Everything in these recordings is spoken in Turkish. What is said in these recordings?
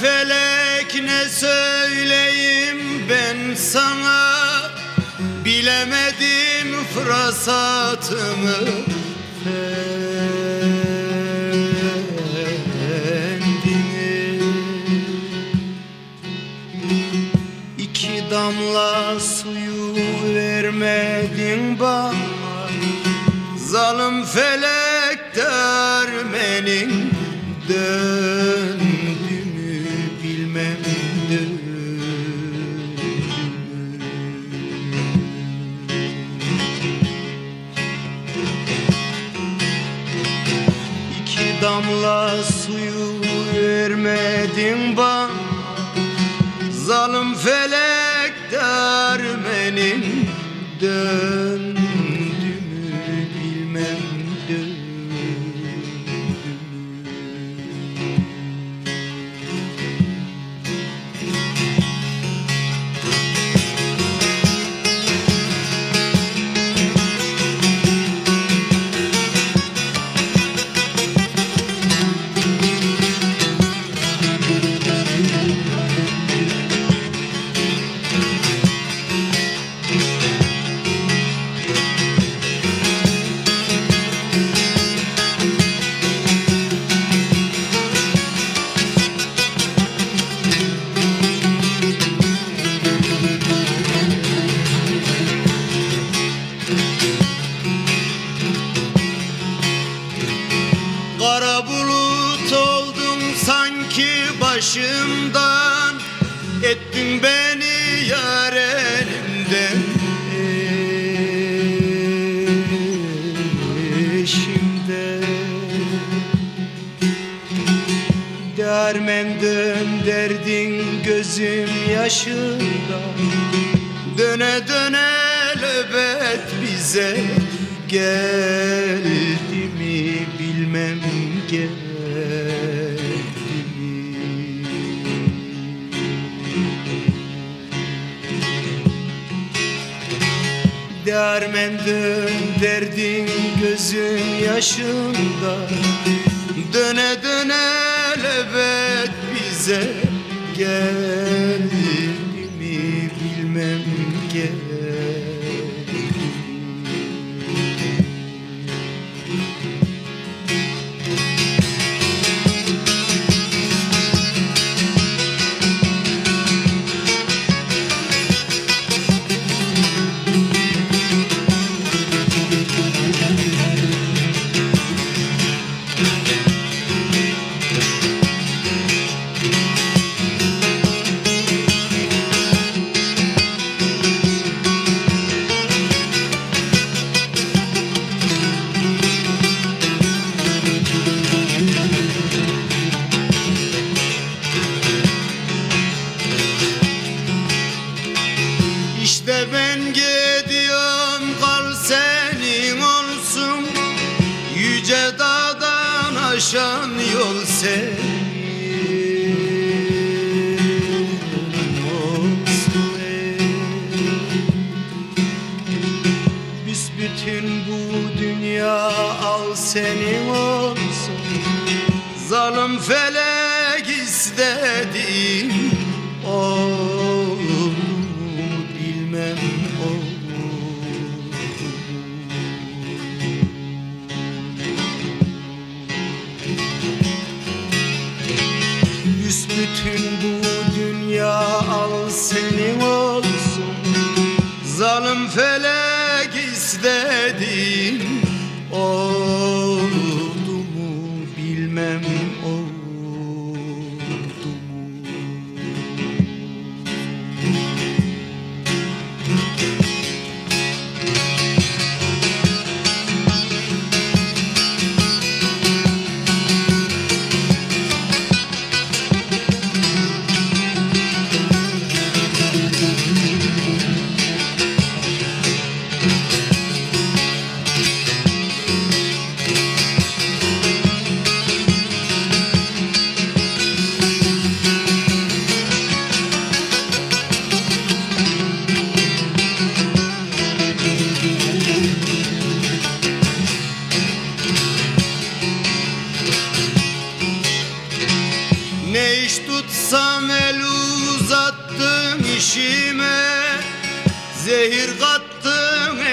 felek ne söyleyim ben sana? Bilemedim fırsatımı. Efendini İki damla suyu vermedin bana. Zalım felek dermenin dön İki damla suyu vermedin bana. Zalim felek dermenin döndü Kara bulut oldun sanki başımdan. Ettin beni yar elimden. Dermen dönderdin gözüm yaşında. Döne döne löbet bize Geldi mi bilmem geldi. Mi Dermen dönderdin gözüm yaşında. Döne döne lebet bize Geldi dağdan aşan yol senin olsun Büsbütün bu dünya al senin olsun. Zalim felek istediğim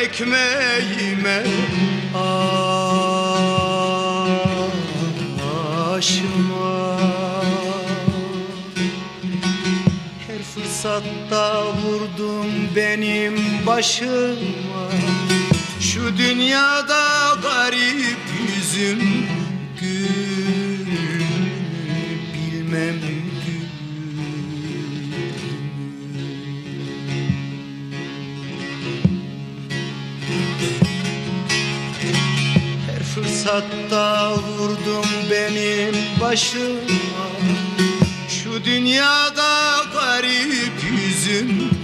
ekmeğime. Aşıma Her fırsatta vurdum benim başıma. Şu dünyada garip yüzüm gül fırsatta vurdum benim başıma. Şu dünyada garip yüzüm